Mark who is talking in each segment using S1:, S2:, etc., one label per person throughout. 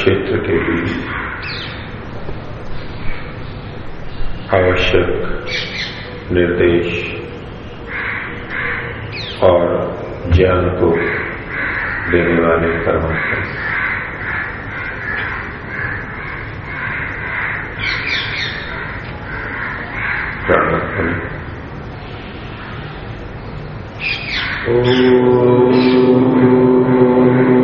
S1: क्षेत्र के लिए आवश्यक निर्देश और ज्ञान को देने वाले परमात्मा। प्राणात्मा से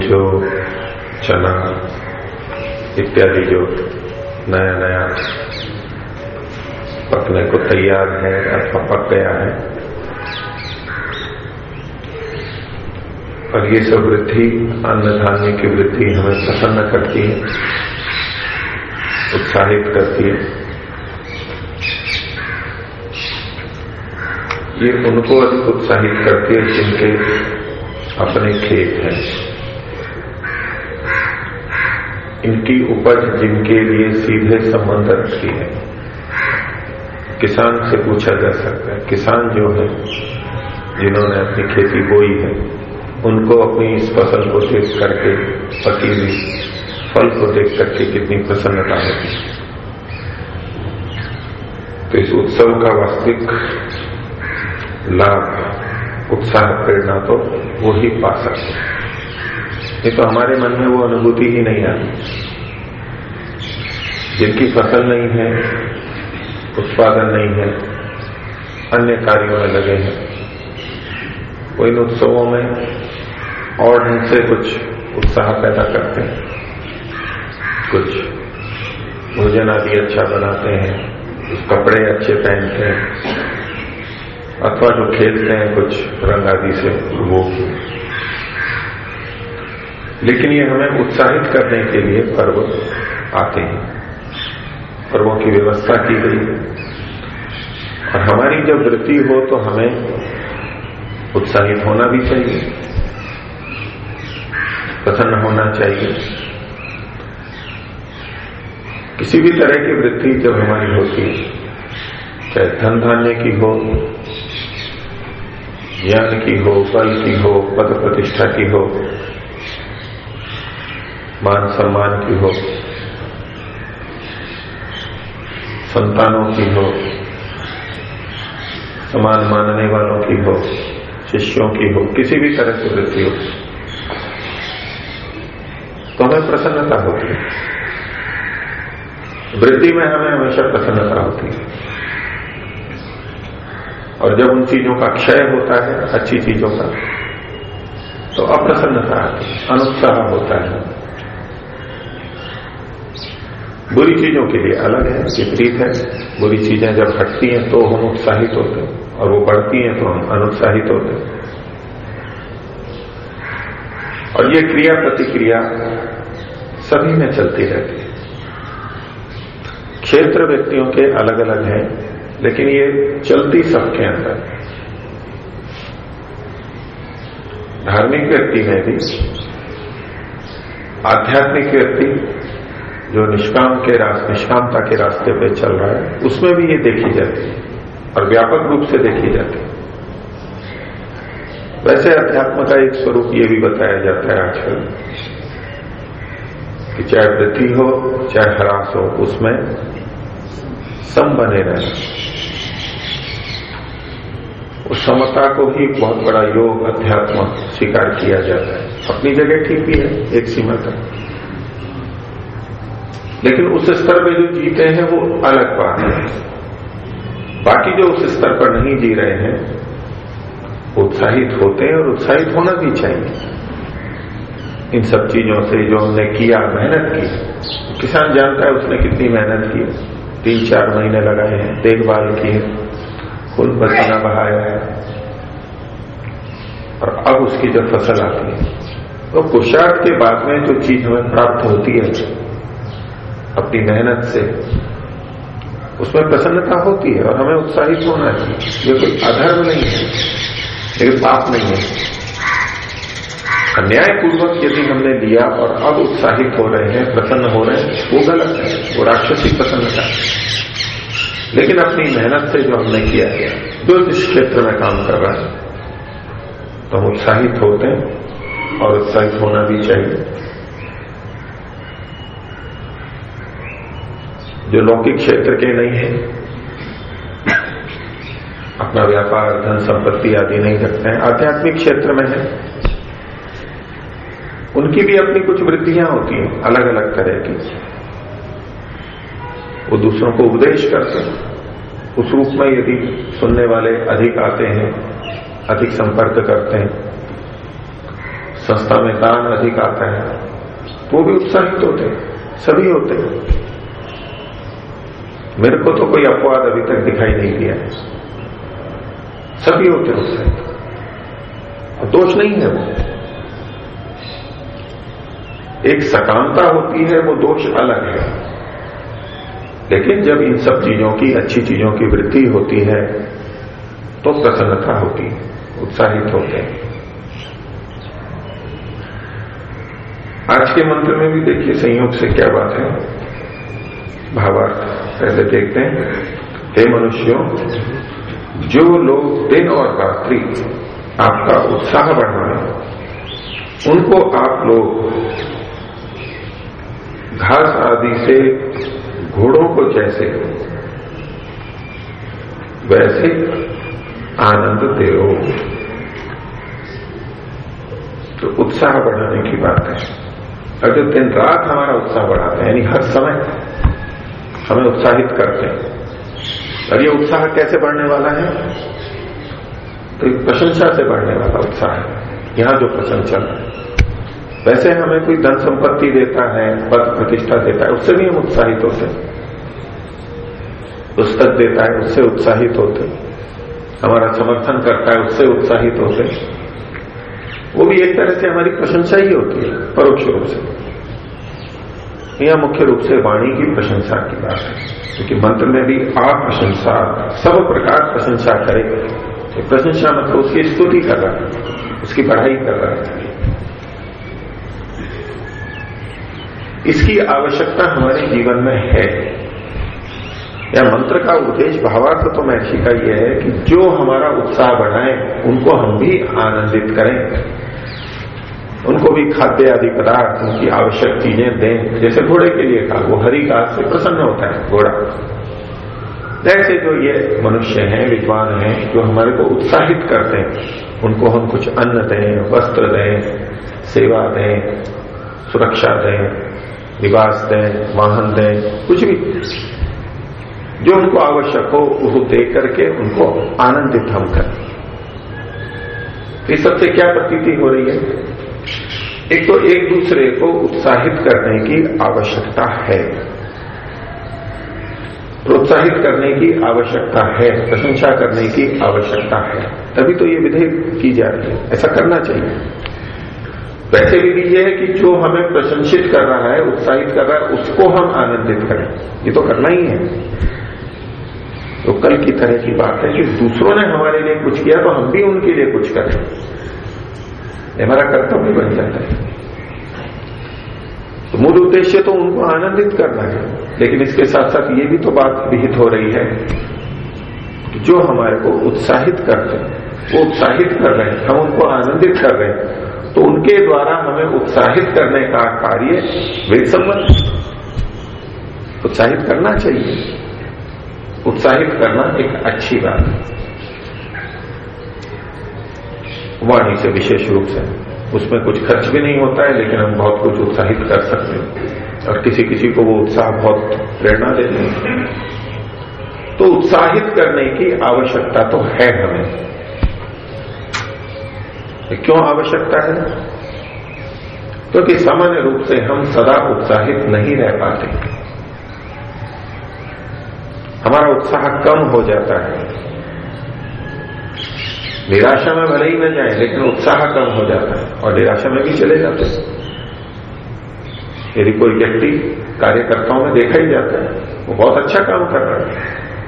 S1: जो चना इत्यादि जो नया नया पकने को तैयार है, अथवा पक गया है, और ये सब वृद्धि अन्न धान्य की वृद्धि हमें प्रसन्न करती है, उत्साहित करती है। ये उनको उत्साहित करती है जिनके अपने खेत हैं। इनकी उपज जिनके लिए सीधे संबंध रखती है। किसान से पूछा जा सकता है, किसान जो है, जिन्होंने अपनी खेती बोई है, उनको अपनी इस फ़सल को देख करके पकी हुई फल को देख करके कितनी प्रसन्नता होती तो इस उत्सव का वास्तविक लाभ, उत्साह, प्रेरणा तो वो ही पा सकते नहीं तो हमारे मन में वो अनुभूति ही नहीं आती। जिनकी फ़सल नहीं है, उत्पादन नहीं है, अन्य कार्यों में लगे हैं, वो इन उत्सवों में और ढंग से कुछ उत्साह पैदा करते हैं। कुछ भोजन आदि अच्छा बनाते हैं, कुछ कपड़े अच्छे पहनते हैं, अथवा जो खेलते हैं कुछ रंग आदि से वो लेकिन ये हमें उत्साहित करने के लिए पर्व आते हैं। पर्वों की व्यवस्था की गई। और हमारी जब वृत्ति हो तो हमें उत्साहित होना भी चाहिए, प्रसन्न होना चाहिए। किसी भी तरह की वृद्धि जब हमारी होती है, चाहे धन धान्य की हो, ज्ञान की हो बल की हो, पद प्रतिष्ठा की हो मान सम्मान की हो, संतानों की हो, समान मानने वालों की हो, शिष्यों की हो, किसी भी तरह की वृद्धि हो तो हमें प्रसन्नता होती है। वृद्धि में हमें हमेशा प्रसन्नता होती है। और जब उन चीज़ों का क्षय होता है, अच्छी चीज़ों का तो अप्रसन्नता आती है, अनुत्साह होता है। बुरी चीज़ों के लिए अलग है, विपरीत है। बुरी चीज़ें जब हटती हैं तो हम उत्साहित होते हैं और वो बढ़ती हैं तो हम अनुत्साहित होते हैं। और ये क्रिया प्रतिक्रिया सभी में चलती रहती है। क्षेत्र व्यक्तियों के अलग अलग हैं, लेकिन ये चलती सबके अंदर धार्मिक व्यक्ति में भी, आध्यात्मिक व्यक्ति जो निष्काम के रास्ते निष्कामता के रास्ते पे चल रहा है, उसमें भी ये देखी जाती है और व्यापक रूप से देखी जाती है। वैसे अध्यात्म का एक स्वरूप ये भी बताया जाता है आजकल कि चाहे वृद्धि हो, चाहे हरास हो, उसमें सम बने रहना। उस समता को ही बहुत बड़ा योग अध्यात्म स्वीकार किया जाता है। अपनी जगह ठीक भी है, एक सीमा तक लेकिन उस स्तर पे जो जीते हैं, वो अलग बात है। बाकी जो उस स्तर पर नहीं जी रहे हैं, उत्साहित होते हैं और उत्साहित होना भी चाहिए। इन सब चीज़ों से जो हमने किया, मेहनत की, किसान जानता है उसने कितनी मेहनत की। तीन चार महीने लगाए हैं, देखभाल की है खुद पसीना बहाया है। और अब उसकी जब फ़सल आती है तो पुरुषार्थ के बाद में जो चीज़ हमें प्राप्त होती है अपनी मेहनत से। उसमें प्रसन्नता होती है और हमें उत्साहित होना चाहिए। ये कोई अधर्म नहीं है लेकिन पाप नहीं है। अन्याय पूर्वक यदि हमने लिया और अब उत्साहित हो रहे हैं, प्रसन्न हो रहे हैं, वो गलत है, वो राक्षसी प्रसन्नता लेकिन अपनी मेहनत से जो हमने किया है, जो जिस क्षेत्र में काम कर रहा है तो हम उत्साहित होते हैं और उत्साहित होना भी चाहिए। जो लौकिक क्षेत्र के नहीं है। अपना व्यापार, धन, संपत्ति आदि नहीं रखते हैं। आध्यात्मिक क्षेत्र में है। उनकी भी अपनी कुछ वृत्तियाँ होती हैं अलग अलग तरह की। वो दूसरों को उपदेश करते हैं। उस रूप में यदि सुनने वाले अधिक आते हैं, अधिक संपर्क करते हैं, संस्था में दान अधिक आता है तो वो भी उत्साहित होते हैं। सभी होते हैं। मेरे को तो कोई अपवाद अभी तक दिखाई नहीं दिया। सभी होते उत्साहित दोष नहीं है वो। एक सकामता होती है, वो दोष अलग है। लेकिन जब इन सब चीज़ों की, अच्छी चीज़ों की वृद्धि होती है तो प्रसन्नता होती है, उत्साहित होते हैं। आज के मंत्र में भी देखिए संयोग से क्या बात है। भावार्थ। पहले देखते हैं। हे मनुष्यों, जो लोग दिन और रात्रि आपका उत्साह बढ़ाए, उनको आप लोग घास आदि से घोड़ों को जैसे वैसे आनंद दे तो उत्साह बढ़ाने की बात है। अगर दिन रात हमारा उत्साह बढ़ाते हैं, यानी हर समय हमें उत्साहित करते हैं। और ये उत्साह कैसे बढ़ने वाला है? तो प्रशंसा से बढ़ने वाला उत्साह है। यहाँ जो प्रशंसा है, वैसे हमें कोई धन संपत्ति देता है, पद प्रतिष्ठा देता है, उससे भी हम उत्साहित होते पुस्तक देता है, उससे उत्साहित होते हमारा समर्थन करता है, उससे उत्साहित होते वो भी एक तरह से हमारी प्रशंसा ही होती है, परोक्ष रूप से। यह मुख्य रूप से वाणी की प्रशंसा की बात है। क्योंकि मंत्र में भी आप प्रशंसा, सब प्रकार प्रशंसा करे। प्रशंसा मतलब उसकी स्तुति कर रहा है, उसकी पढ़ाई कर रहा है। इसकी आवश्यकता हमारे जीवन में है। या मंत्र का उद्देश्य, भावार्थ तो मैथी का यह है कि जो हमारा उत्साह बढ़ाए, उनको हम भी आनंदित करें। उनको भी खाद्य आदि पदार्थ उनकी आवश्यक चीज़ें दें, जैसे घोड़े के लिए कहा, वो हरी घास से प्रसन्न होता है, घोड़ा। जैसे जो ये मनुष्य हैं, विद्वान हैं, जो हमारे को उत्साहित करते हैं, उनको हम कुछ अन्न दें, वस्त्र दें, सेवा दें, सुरक्षा दें, निवास दें, वाहन दें, कुछ भी। जो उनको आवश्यक हो वो दे करके उनको आनंदित हम करें। इस सबसे क्या प्रतीति हो रही है? एक तो एक दूसरे को उत्साहित करने की आवश्यकता है। प्रोत्साहित करने की आवश्यकता है, प्रशंसा करने की आवश्यकता है। तभी तो ये विधेयक की जा रही है। ऐसा करना चाहिए। वैसे भी ये है कि जो हमें प्रशंसित कर रहा है, उत्साहित कर रहा है, उसको हम आनंदित करें। ये तो करना ही है। तो कल की तरह की बात है कि दूसरों ने हमारे लिए कुछ किया तो हम भी उनके लिए कुछ करें। हमारा कर्तव्य बन जाता है। तो मूल उद्देश्य तो उनको आनंदित करना है, लेकिन इसके साथ साथ ये भी तो बात विहित हो रही है जो हमारे को उत्साहित करते हैं, वो उत्साहित कर रहे हैं, हम उनको आनंदित कर रहे हैं तो उनके द्वारा हमें उत्साहित करने का कार्य वेद संबंध उत्साहित करना चाहिए। उत्साहित करना एक अच्छी बात है। वाणी से विशेष रूप से। उसमें कुछ खर्च भी नहीं होता है, लेकिन हम बहुत कुछ उत्साहित कर सकते हैं। और किसी किसी को वो उत्साह बहुत प्रेरणा देते हैं। तो उत्साहित करने की आवश्यकता तो है हमें। क्यों आवश्यकता है? क्योंकि तो सामान्य रूप से हम सदा उत्साहित नहीं रह पाते। हमारा उत्साह कम हो जाता है। निराशा में भले ही न जाए, लेकिन उत्साह कम हो जाता है और निराशा में भी चले जाते हैं। यदि कोई व्यक्ति कार्यकर्ताओं में देखा ही जाता है, वो बहुत अच्छा काम कर रहा है,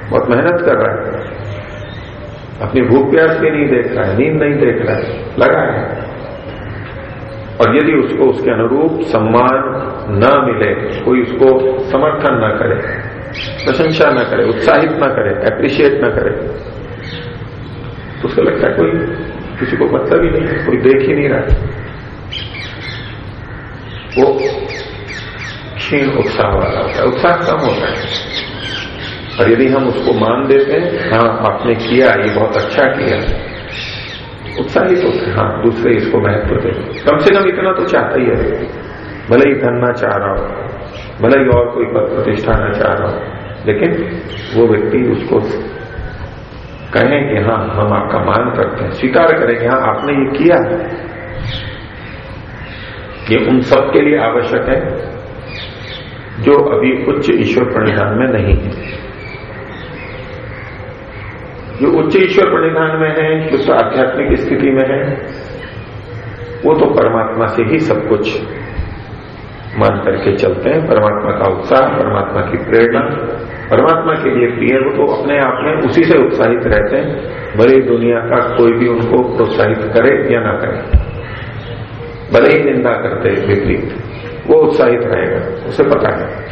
S1: बहुत मेहनत कर रहा है, अपनी भूख प्यास भी नहीं देख रहा है, नींद नहीं देख रहा है, लगा है। और यदि उसको उसके अनुरूप सम्मान न मिले, कोई उसको समर्थन न करे, प्रशंसा न करे, उत्साहित न करे अप्रिशिएट न करे तो उसको लगता है कोई किसी को मतलब ही नहीं है कोई देख ही नहीं रहा। वो क्षीण उत्साह वाला होता है, उत्साह कम होता है। और यदि हम उसको मान देते हैं हाँ आपने किया, ये बहुत अच्छा किया। उत्साहित होते हैं हाँ दूसरे इसको महत्व दे कम से कम इतना तो चाहता ही है। भले ही धनना चाह रहा हो, भले ही और कोई पद प्रतिष्ठा न चाह रहा हो, लेकिन वो व्यक्ति उसको कहें कि हाँ हम आपका मान करते हैं। स्वीकार करें कि हाँ आपने ये किया। ये उन सब के लिए आवश्यक है, जो अभी उच्च ईश्वर प्रणिधान में नहीं है। जो उच्च ईश्वर प्रणिधान में है, जो तो आध्यात्मिक स्थिति में है, वो तो परमात्मा से ही सब कुछ मान करके चलते हैं। परमात्मा का उत्साह, परमात्मा की प्रेरणा परमात्मा के लिए प्रिय वो तो अपने आप में उसी से उत्साहित रहते हैं। भले दुनिया का कोई भी उनको प्रोत्साहित करे या ना करे। भले ही निंदा करते विपरीत। वो उत्साहित रहेगा, उसे पता है।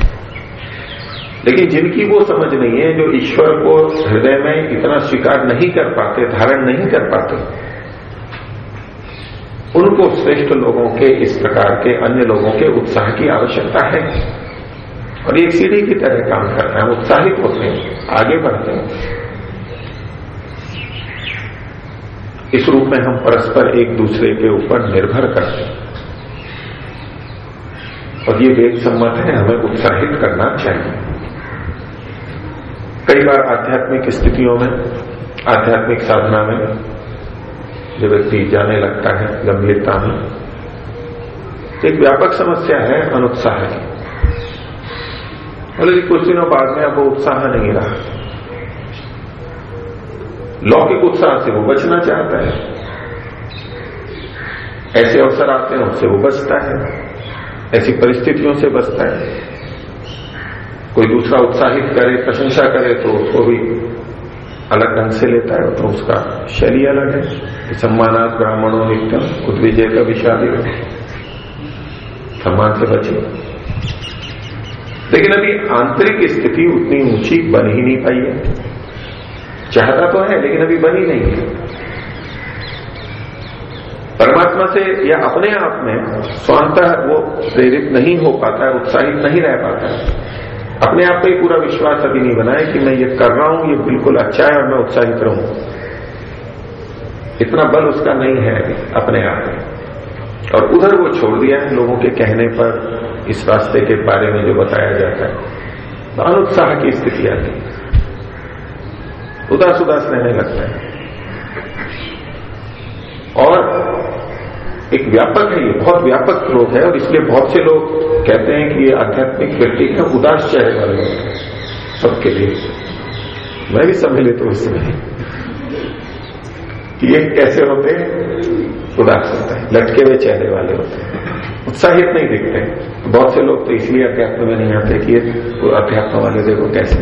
S1: लेकिन जिनकी वो समझ नहीं है, जो ईश्वर को हृदय में इतना स्वीकार नहीं कर पाते, धारण नहीं कर पाते, उनको श्रेष्ठ लोगों के, इस प्रकार के अन्य लोगों के उत्साह की आवश्यकता है। और एक सीढ़ी की तरह काम करना है उत्साहित होते हैं, आगे बढ़ते हैं। इस रूप में हम परस्पर एक दूसरे के ऊपर निर्भर करते हैं। और ये वेद सम्मत है, हमें उत्साहित करना चाहिए। कई बार आध्यात्मिक स्थितियों में, आध्यात्मिक साधना में जो व्यक्ति जाने लगता है, गंभीरता में, एक व्यापक समस्या है अनुत्साह की। बोले कुछ दिनों बाद में अब वो उत्साह नहीं रहा। लौकिक उत्साह से वो बचना चाहता है। ऐसे अवसर आते हैं, उससे वो बचता है। ऐसी परिस्थितियों से बचता है। कोई दूसरा उत्साहित करे, प्रशंसा करे तो उसको भी अलग ढंग से लेता है तो उसका शैली अलग है। सम्मानात ब्राह्मणों नित्यम उद्विजय का विषादी सम्मान से बचे। लेकिन अभी आंतरिक स्थिति उतनी ऊँची बन ही नहीं पाई है। चाहता तो है, लेकिन अभी बनी नहीं है। परमात्मा से या अपने आप में स्वतः वो प्रेरित नहीं हो पाता है, उत्साहित नहीं रह पाता है। अपने आप पे पूरा विश्वास अभी नहीं बना है कि मैं ये कर रहा हूँ, ये बिल्कुल अच्छा है और मैं उत्साहित रहूँ। इतना बल उसका नहीं है अपने आप में। और उधर वो छोड़ दिया है लोगों के कहने पर इस रास्ते के बारे में जो बताया जाता है। तो अनुत्साह की स्थिति आती है। उदास उदास रहने लगता है। और एक व्यापक है, ये बहुत व्यापक रोग है, और इसलिए बहुत से लोग कहते हैं कि ये आध्यात्मिक व्यक्ति का उदास चेहरे वाले होते हैं, सबके लिए। मैं भी सम्मिलित हूँ इसमें। कि ये कैसे होते हैं? उदास होते हैं, लटके हुए चेहरे वाले होते हैं। उत्साहित नहीं दिखते। बहुत से लोग तो इसलिए अध्यात्म में नहीं आते कि अध्यात्म वाले देखो कैसे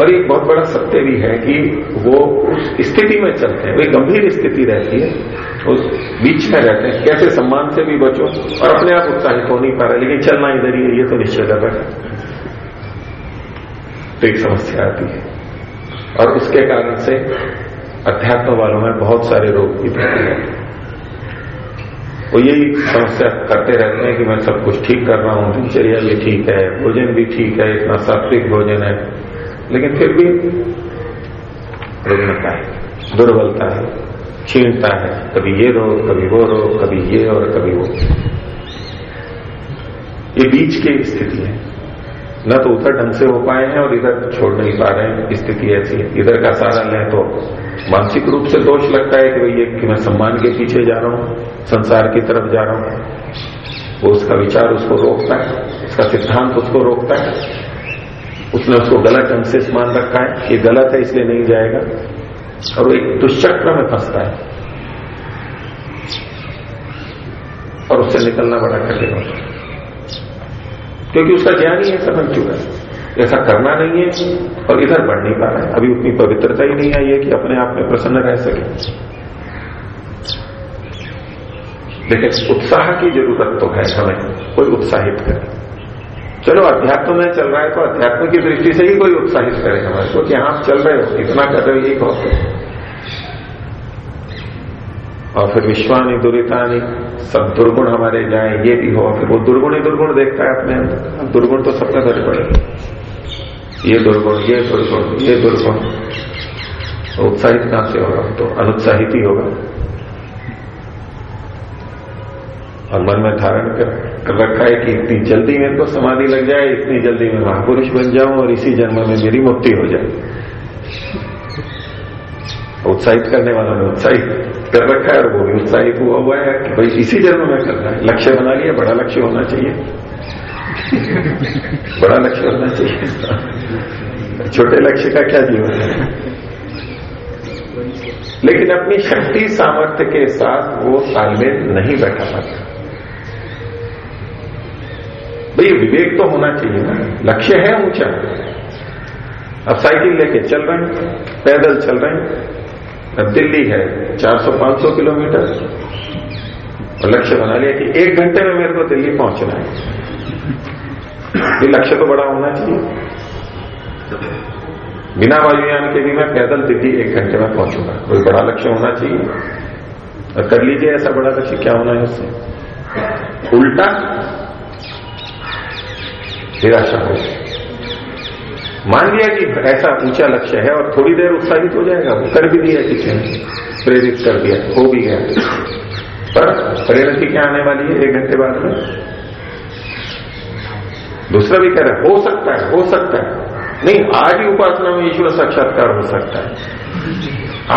S1: और एक बहुत बड़ा सत्य भी है कि वो उस स्थिति में चलते हैं, वे गंभीर स्थिति रहती है। उस बीच में रहते हैं। कैसे सम्मान से भी बचो और अपने आप उत्साहित हो नहीं पा रहे, लेकिन चलना इधर ही ये तो निश्चय है। तो एक समस्या आती है। और उसके कारण से अध्यात्म वालों में बहुत सारे रोग भी बढ़ते हैं। वो यही समस्या करते रहते हैं कि मैं सब कुछ ठीक कर रहा हूँ, दिनचर्या भी ठीक है, भोजन भी ठीक है, इतना सात्विक भोजन है। लेकिन फिर भी रुग्णता है, दुर्बलता है क्षीणता है। कभी ये रोग, कभी वो रोग, कभी ये और कभी वो। ये बीच की स्थिति है। न तो उधर ढंग से हो पाए हैं और इधर छोड़ नहीं पा रहे हैं। स्थिति ऐसी है। इधर का सारा लें तो मानसिक रूप से दोष लगता है कि भाई ये कि मैं सम्मान के पीछे जा रहा हूँ, संसार की तरफ़ जा रहा हूँ। वो उसका विचार उसको रोकता है, उसका सिद्धांत उसको रोकता है। उसने उसको गलत ढंग से मान रखा है कि गलत है, इसलिए नहीं जाएगा। और वो एक दुष्चक्र में फंसता है। और उससे निकलना बड़ा कठिन होता है। क्योंकि उसका ज्ञान ही ऐसा बन चुका है। ऐसा करना नहीं है और इधर बढ़ नहीं पा रहा है। अभी उतनी पवित्रता ही नहीं आई है कि अपने आप में प्रसन्न रह सके। लेकिन उत्साह की ज़रूरत तो है हमें, कोई उत्साहित करे। चलो, अध्यात्म में चल रहा है तो अध्यात्म की दृष्टि से ही कोई उत्साहित करे हमारे को कि आप चल रहे हो, इतना कर रहे हो कहो और फिर विश्वानी दुरितानी, सब दुर्गुण हमारे जाए, ये भी हो फिर वो दुर्गुण ही दुर्गुण देखता है अपने दुर्गुण तो सबका घर पड़े ये दुर्गुण ये दुर्गुण ये दुर्गुण। उत्साहित कहाँ से होगा? तो अनुत्साहित ही होगा। और मन में धारण कर, कर रखा है कि इतनी जल्दी मेरे को समाधि लग जाए इतनी जल्दी मैं महापुरुष बन जाऊँ और इसी जन्म में मेरी मुक्ति हो जाए। उत्साहित करने वालों ने उत्साहित कर रखा है और वो भी उत्साहित हुआ हुआ है कि भाई इसी जन्म में करना है। लक्ष्य बना लिया बड़ा लक्ष्य होना चाहिए। बड़ा लक्ष्य होना चाहिए छोटे लक्ष्य का क्या जीवन है? लेकिन अपनी शक्ति, सामर्थ्य के साथ वो तालमेल नहीं बैठा पाता। भाई विवेक तो होना चाहिए ना। लक्ष्य है ऊँचा। अब साइकिल लेके चल रहे हैं, पैदल चल रहे हैं। अब दिल्ली है 400-500 किलोमीटर। और लक्ष्य बना लिया कि एक घंटे में मेरे को दिल्ली पहुँचना है। ये लक्ष्य तो बड़ा होना चाहिए। बिना वायुयान के भी मैं पैदल दिल्ली एक घंटे में पहुंचूँगा। कोई बड़ा लक्ष्य होना चाहिए? और कर लीजिए ऐसा बड़ा लक्ष्य, क्या होना है उससे? उल्टा निराशा हो मान लिया कि ऐसा ऊँचा लक्ष्य है और थोड़ी देर उत्साहित हो जाएगा, वो कर भी दिया किसी ने, प्रेरित कर दिया, हो भी गया। पर परिणति क्या आने वाली है? एक घंटे बाद में दूसरा भी कह रहा, है हो सकता है, हो सकता है। नहीं, आज ही उपासना में ईश्वर साक्षात्कार हो सकता है।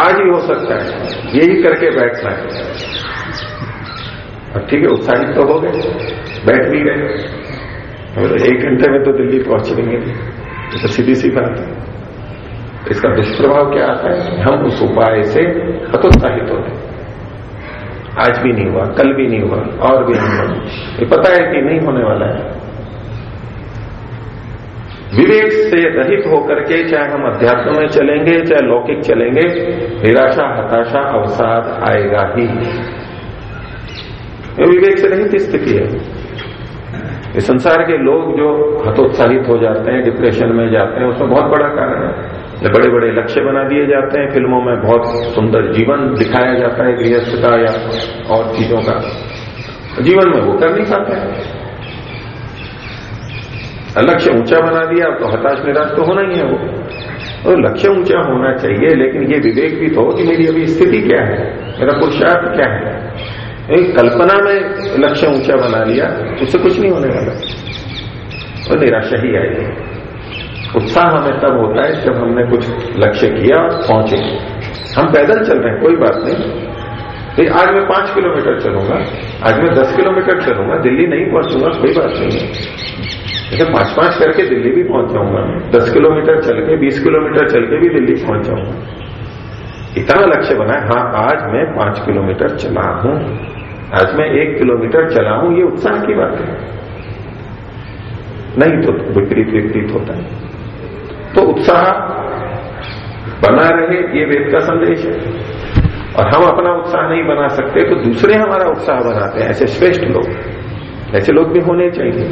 S1: आज ही हो सकता है। यही करके बैठना है। अब ठीक है, उत्साहित तो हो गए, बैठ भी गए। तो एक घंटे में तो दिल्ली पहुँच ये तो सीधी सी बात है। इसका दुष्प्रभाव क्या आता है? हम उस उपाय से हतोत्साहित होते आज भी नहीं हुआ, कल भी नहीं हुआ, और भी नहीं हुआ। ये पता है कि नहीं होने वाला है। विवेक से रहित होकर के चाहे हम अध्यात्म में चलेंगे, चाहे लौकिक चलेंगे, निराशा, हताशा, अवसाद आएगा ही। विवेक से रहित स्थिति है। संसार के लोग जो हतोत्साहित हो जाते हैं, डिप्रेशन में जाते हैं, उसमें बहुत बड़ा कारण है। बड़े बड़े लक्ष्य बना दिए जाते हैं, फ़िल्मों में बहुत सुंदर जीवन दिखाया जाता है, गृहस्थ का या और चीज़ों का। जीवन में वो कर नहीं पाते। लक्ष्य ऊँचा बना दिया तो हताश निराश तो होना ही है वो। तो लक्ष्य ऊँचा होना चाहिए, लेकिन ये विवेक भी तो कि मेरी अभी स्थिति क्या है, मेरा पुरुषार्थ क्या है। एक कल्पना में लक्ष्य ऊँचा बना लिया, उससे कुछ नहीं होने वाला। तो निराशा ही आएगी उत्साह हमें तब होता है जब हमने कुछ लक्ष्य किया और पहुँचे। हम पैदल चल रहे हैं, कोई बात नहीं। फिर आज मैं पाँच किलोमीटर चलूँगा, आज मैं दस किलोमीटर चलूँगा, दिल्ली नहीं पहुंचूँगा, कोई बात नहीं। है लेकिन पाँच पाँच करके दिल्ली भी पहुँच जाऊँगा दस किलोमीटर चल के, बीस किलोमीटर चल के भी दिल्ली पहुँच जाऊँगा इतना लक्ष्य बना है हाँ आज मैं पाँच किलोमीटर चला हूँ। आज मैं एक किलोमीटर चला हूँ, ये उत्साह की बात है। नहीं तो विपरीत विपरीत होता है। तो उत्साह बना रहे, ये वेद का संदेश है। और हम अपना उत्साह नहीं बना सकते तो दूसरे हमारा उत्साह बनाते हैं, ऐसे श्रेष्ठ लोग। ऐसे लोग भी होने चाहिए।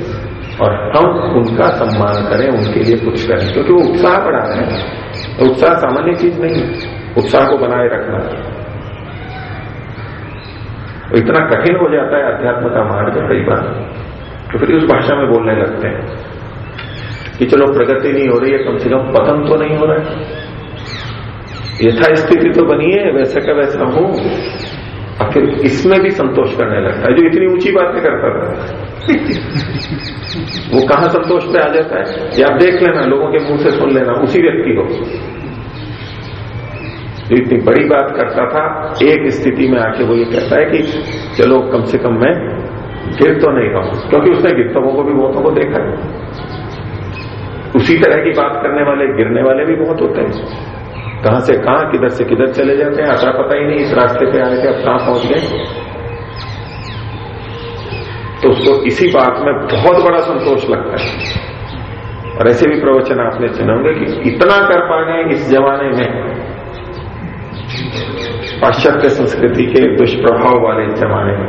S1: और हम उनका सम्मान करें, उनके लिए कुछ करें, क्योंकि तो वो उत्साह बढ़ा रहे हैं। तो उत्साह सामान्य चीज़ नहीं उत्साह को बनाए रखना। तो इतना कठिन हो जाता है अध्यात्म का मार्ग कई बार तो फिर उस भाषा में बोलने लगते हैं कि चलो प्रगति नहीं हो रही है, कम से कम पतन तो नहीं हो रहा है। यथा स्थिति तो बनी है, वैसे का वैसा हूँ। और फिर इसमें भी संतोष करने लगता है। जो इतनी ऊँची बातें करता था वो कहाँ संतोष पे आ जाता है? या आप देख लेना, लोगों के मुँह से सुन लेना, उसी व्यक्ति को जो इतनी बड़ी बात करता था, एक स्थिति में आके वो ये कहता है कि, चलो, कम से कम मैं गिर तो नहीं रहा क्योंकि उसने गिरतों को भी बहुतों को देखा है। उसी तरह की बात करने वाले, गिरने वाले भी बहुत होते हैं। कहाँ से कहाँ, किधर से किधर चले जाते हैं, अता पता ही नहीं, इस रास्ते पे आए थे अब कहाँ पहुँच गए। तो उसको इसी बात में बहुत बड़ा संतोष लगता है। और ऐसे भी प्रवचन आपने सुने होंगे कि इतना कर पा इस जमाने में पाश्चात्य संस्कृति के दुष्प्रभाव वाले जमाने में,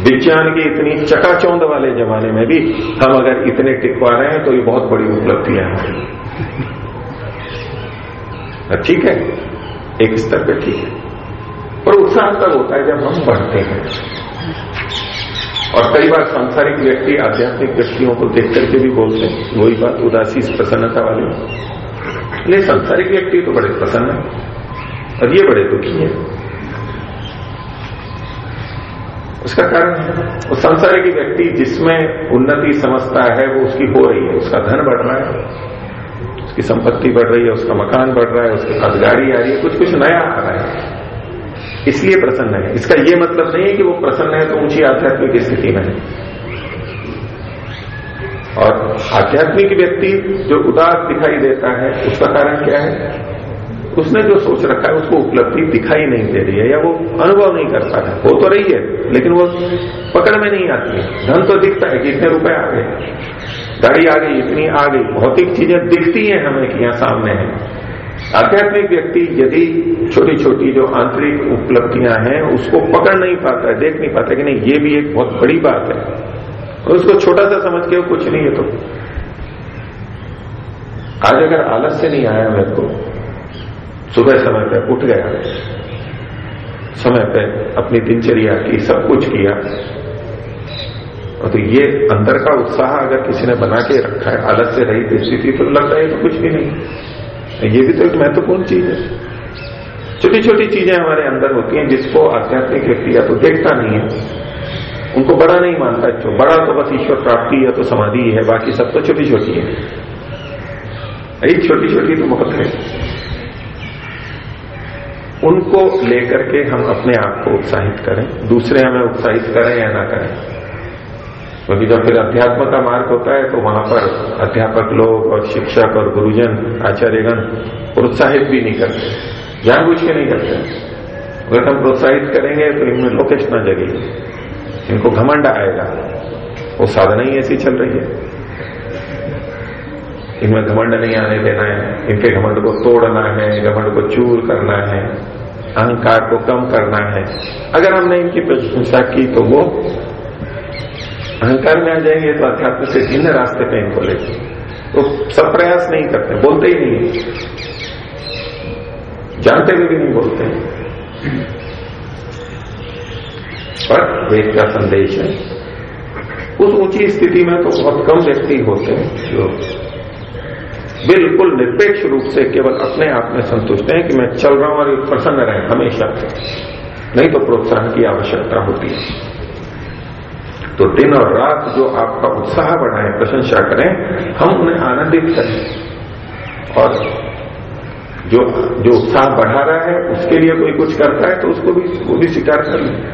S1: विज्ञान की इतनी चकाचौंध वाले जमाने में भी हम अगर इतने टिकवा रहे हैं तो ये बहुत बड़ी उपलब्धि है हमारी। ठीक है, एक स्तर पे ठीक है। पर उत्साह तब होता है जब हम बढ़ते हैं। और कई बार सांसारिक व्यक्ति आध्यात्मिक व्यक्तियों को देख करके भी बोलते हैं, वही बात उदासी प्रसन्नता वाली नहीं, सांसारिक व्यक्ति तो बड़े प्रसन्न है, और ये बड़े दुखी है। उसका कारण है संसारिक व्यक्ति जिसमें उन्नति समझता है, वो उसकी हो रही है, उसका धन बढ़ रहा है, उसकी संपत्ति बढ़ रही है, उसका मकान बढ़ रहा है, उसके पास गाड़ी आ रही है कुछ कुछ नया आ रहा है। इसलिए प्रसन्न है। इसका यह मतलब नहीं है कि वो प्रसन्न है तो ऊँची आध्यात्मिक स्थिति में है। और आध्यात्मिक व्यक्ति जो उदास दिखाई देता है, उसका कारण क्या है? उसने जो सोच रखा है, उसको उपलब्धि दिखाई नहीं दे रही है या वो अनुभव नहीं कर पा रहा हो तो रही है, लेकिन वो पकड़ में नहीं आती है। धन तो दिखता है कि इतने रुपए आ गए। गाड़ी आ गई, इतनी आ गई। भौतिक चीज़ें दिखती हैं हमें कि यहाँ सामने है। आध्यात्मिक व्यक्ति यदि छोटी छोटी जो आंतरिक उपलब्धियाँ हैं, उसको पकड़ नहीं पाता है, देख नहीं पाता कि नहीं, ये भी एक बहुत बड़ी बात है। और उसको छोटा सा समझ के कुछ नहीं है तो। आज अगर आलस्य नहीं आया मेरे को, सुबह समय पर उठ गया, समय पे अपनी दिनचर्या की, सब कुछ किया तो ये अंदर का उत्साह अगर किसी ने बना के रखा है, आलस्य रही स्थिति तो लगता है तो कुछ भी नहीं। ये भी तो एक महत्वपूर्ण चीज़ है। छोटी छोटी चीज़ें हमारे अंदर होती हैं जिसको आध्यात्मिक व्यक्ति या तो देखता नहीं है। उनको बड़ा नहीं मानता जो, बड़ा तो बस ईश्वर प्राप्ति है तो समाधि है, बाकी सब तो छोटी छोटी है। यही छोटी छोटी तो बहुत है। उनको लेकर के हम अपने आप को उत्साहित करें, दूसरे हमें उत्साहित करें या ना करें। क्योंकि जब फिर अध्यात्म का मार्ग होता है तो वहाँ पर अध्यापक लोग और शिक्षक और गुरुजन, आचार्यगण प्रोत्साहित भी नहीं करते। जानबूझ के नहीं करते। अगर हम प्रोत्साहित करेंगे तो इनमें लोकेश न जगेगी इनको घमंड आएगा। वो साधना ही ऐसी चल रही है। इनमें घमंड नहीं आने देना है। इनके घमंड को तोड़ना है, घमंड को चूर करना है, अहंकार को कम करना है। अगर हमने इनकी प्रशंसा की तो वो अहंकार में आ जाएँगे तो अध्यात्म से भिन्न रास्ते पे इनको ले तो सब प्रयास नहीं करते, बोलते ही नहीं जानते हुए भी नहीं बोलते पर वेद का संदेश है, उस ऊँची स्थिति में तो बहुत कम व्यक्ति होते हैं जो बिल्कुल निरपेक्ष रूप से केवल अपने आप में संतुष्ट हैं कि मैं चल रहा हूँ और प्रसन्न रहे, हमेशा। नहीं तो प्रोत्साहन की आवश्यकता होती है। तो दिन और रात जो आपका उत्साह बढ़ाए, प्रशंसा करें, हम उन्हें आनंदित करें। और जो जो उत्साह बढ़ा रहा है, उसके लिए कोई कुछ करता है तो उसको भी, वो भी स्वीकार कर लें।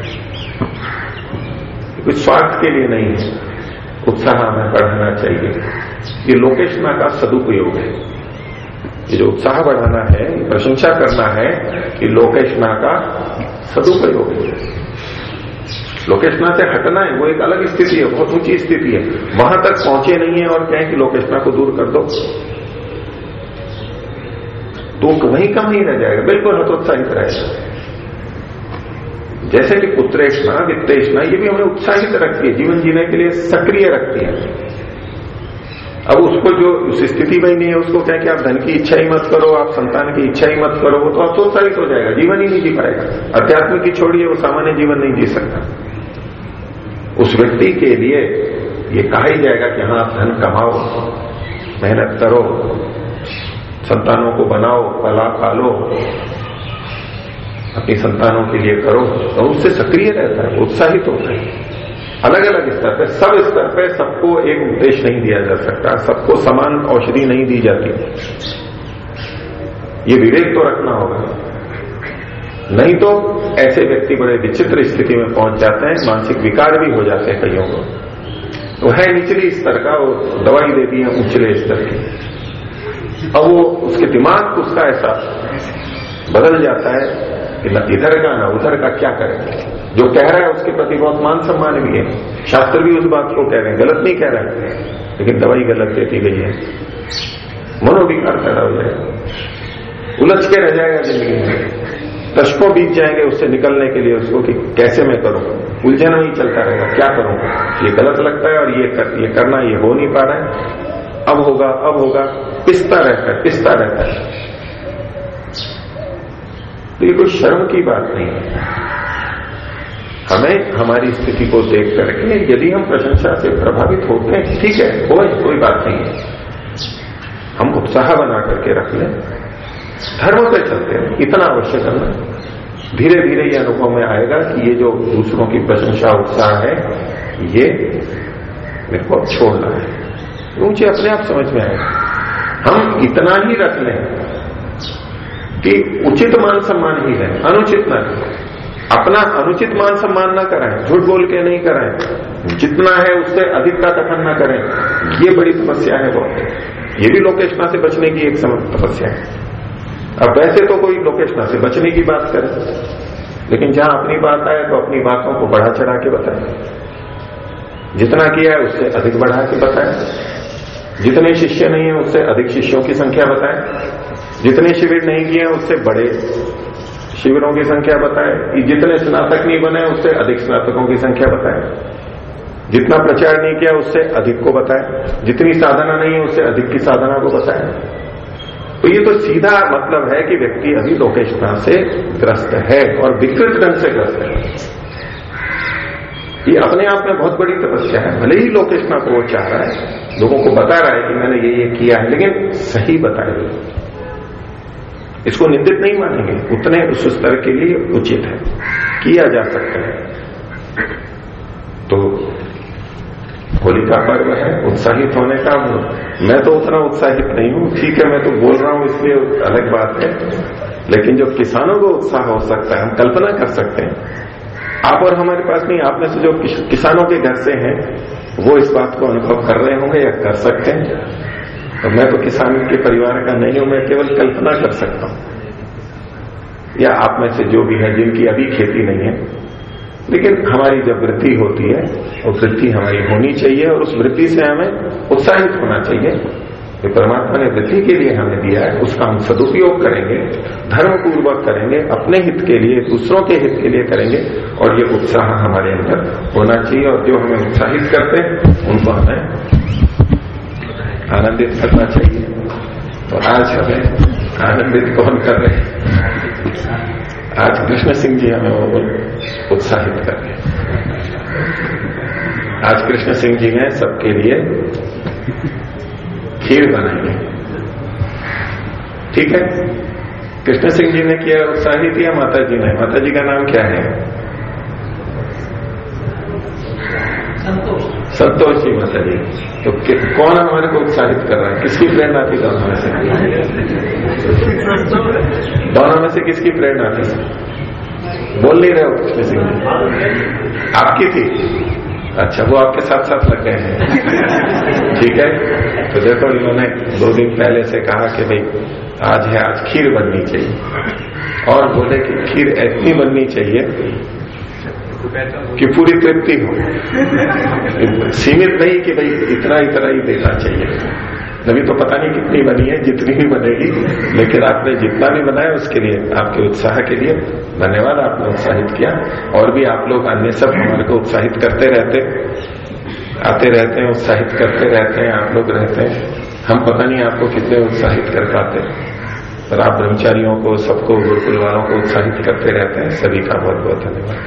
S1: कुछ स्वार्थ के लिए नहीं है। उत्साह हमें बढ़ाना चाहिए। ये लोकेशना का सदुपयोग है। ये जो उत्साह बढ़ाना है, प्रशंसा करना है, ये लोकेशना का सदुपयोग है। लोकेशना से हटना है, वो एक अलग स्थिति है, बहुत ऊँची स्थिति है। वहाँ तक पहुँचे नहीं है और कहें कि लोकेशना को दूर कर दो। तो वहीं कम नहीं रह जाएगा, बिल्कुल हतोत्साहित रहेगा। जैसे कि पुत्रेशना वित्तेषणा, ये भी हमें उत्साहित रखती है, जीवन जीने के लिए सक्रिय रखती है। अब उसको जो, उस स्थिति में ही नहीं है, उसको क्या कि आप धन की इच्छा ही मत करो, आप संतान की इच्छा ही मत करो तो हतोत्साहित हो जाएगा, जीवन ही नहीं जी पाएगा। अध्यात्म की छोड़िए वो सामान्य जीवन नहीं जी सकता। उस व्यक्ति के लिए ये कहा ही जाएगा कि हाँ धन कमाओ, मेहनत करो, संतानों को बनाओ पला पालो, अपनी संतानों के लिए करो। तो उससे सक्रिय रहता है, उत्साहित होता है। अलग अलग स्तर पर सब स्तर पर सबको एक उपदेश नहीं दिया जा सकता, सबको समान औषधि नहीं दी जाती। ये विवेक तो रखना होगा। नहीं तो ऐसे व्यक्ति बड़े विचित्र स्थिति में पहुँच जाते हैं, मानसिक विकार भी हो जाते हैं कईयों को तो है निचली स्तर का, वो दवाई देती है उचले स्तर की। अब वो, उसके दिमाग उसका ऐसा बदल जाता है कि न इधर का, ना उधर का क्या करें। जो कह रहा है उसके प्रति बहुत मान सम्मान भी है। शास्त्र भी उस बात को कह रहे हैं, गलत नहीं कह रहे हैं। लेकिन दवाई गलत देती गई है। मनोविकार पैदा हो जाएगा। उलझ के रह जाएगा ज़िंदगी में। दशकों बीत जाएँगे उससे निकलने के लिए उसको कि कैसे मैं करूँ? उलझन ही चलता रहेगा। क्या करूँ? ये गलत लगता है और ये कर, ये करना ये हो नहीं पा रहा है। अब होगा अब होगा। पिसता रहता है पिसता रहता है। तो ये कोई शर्म की बात नहीं है। हमें हमारी स्थिति को देख करके यदि हम प्रशंसा से प्रभावित होते हैं ठीक है हो कोई बात नहीं है। हम उत्साह बना करके रख लें। धर्म पे चलते हैं। इतना अवश्य करना। धीरे धीरे ये अनुभव में आएगा कि ये जो दूसरों की प्रशंसा उत्साह है, ये मेरे को छोड़ना है। मुझे अपने आप समझ में आएगा हम इतना ही रख लें कि उचित मान सम्मान ही है अनुचित ना अपना अनुचित मान सम्मान ना कराएँ झूठ बोल के नहीं कराएँ जितना है उससे अधिक का कथन ना करें। ये बड़ी समस्या है बहुत। ये भी लोकेशना से बचने की एक समस्या है। अब वैसे तो कोई लोकेशना से बचने की बात करे, लेकिन जहाँ अपनी बात आए तो अपनी बातों को बढ़ा चढ़ा के बताए। जितना किया है उससे अधिक बढ़ा के बताए। जितने शिष्य नहीं है उससे अधिक शिष्यों की संख्या बताए। जितने शिविर नहीं किए हैं उससे बड़े शिविरों की संख्या बताए। जितने स्नातक नहीं बने उससे अधिक स्नातकों की संख्या बताए। जितना प्रचार नहीं किया उससे अधिक को बताए। जितनी साधना नहीं है उससे अधिक की साधना को बताए। तो ये तो सीधा मतलब है कि व्यक्ति अभी लोकेशना से ग्रस्त है और विकृत ढंग से ग्रस्त है। ये अपने आप में बहुत बड़ी तपस्या है। भले ही लोकेशना को वो चाह रहा है, लोगों को बता रहा है कि मैंने ये ये किया है, लेकिन सही बताए इसको निंदित नहीं मानेंगे। उतने उस स्तर के लिए उचित है। किया जा सकता है। तो होली का पर्व है उत्साहित होने का मैं तो उतना उत्साहित नहीं हूँ। ठीक है, मैं तो बोल रहा हूँ, इसलिए अलग बात है। लेकिन जो किसानों को उत्साह हो सकता है, हम कल्पना कर सकते हैं। आप और हमारे पास नहीं, आप में से जो किसानों के घर से हैं, वो इस बात को अनुभव कर रहे होंगे या कर सकते हैं? तो मैं तो किसान के परिवार का नहीं हूँ, मैं केवल कल्पना कर सकता हूँ। या आप में से जो भी है, जिनकी अभी खेती नहीं है लेकिन हमारी जब वृद्धि होती है, वो वृद्धि हमारी होनी चाहिए और उस वृद्धि से हमें उत्साहित होना चाहिए। जो परमात्मा ने वृद्धि के लिए हमें दिया है, उसका हम सदुपयोग करेंगे धर्म पूर्वक करेंगे, अपने हित के लिए, दूसरों के हित के लिए करेंगे और ये उत्साह हमारे अंदर होना चाहिए और जो हमें उत्साहित करते हैं, उनको हमें आनंदित करना चाहिए। तो आज हमें आनंदित कौन कर रहे हैं? आज कृष्ण सिंह जी हमें उत्साहित कर रहे आज कृष्ण सिंह जी ने सबके लिए खीर बनाई ठीक है? कृष्ण सिंह जी ने किया, उत्साहित या माता जी ने। माता जी का नाम क्या है? माता जी तो कौन हमारे को उत्साहित कर रहा है? किसकी प्रेरणा थी दोनों में से? दोनों में से किसकी प्रेरणा थी बोल नहीं रहे हो सिंह आपकी थी? अच्छा वो आपके साथ साथ लग गए हैं। ठीक है? तो देखो, इन्होंने दो दिन पहले से कहा कि भाई, आज है, आज खीर बननी चाहिए। और बोले कि खीर इतनी बननी चाहिए कि पूरी तृप्ति हो। सीमित नहीं कि भाई इतना इतना ही देना चाहिए। अभी तो पता नहीं कितनी बनी है, जितनी भी बनेगी, लेकिन आपने जितना भी बनाया उसके लिए, आपके उत्साह के लिए धन्यवाद, आपने उत्साहित किया। और भी आप लोग अन्य सब हमारे को उत्साहित करते रहते आते रहते हैं, उत्साहित करते रहते हैं, आप लोग रहते हैं। हम पता नहीं आपको कितने उत्साहित कर पाते और आप ब्रह्मचारियों को, सबको गुरुकुल वालों को उत्साहित करते रहते हैं। सभी का बहुत बहुत धन्यवाद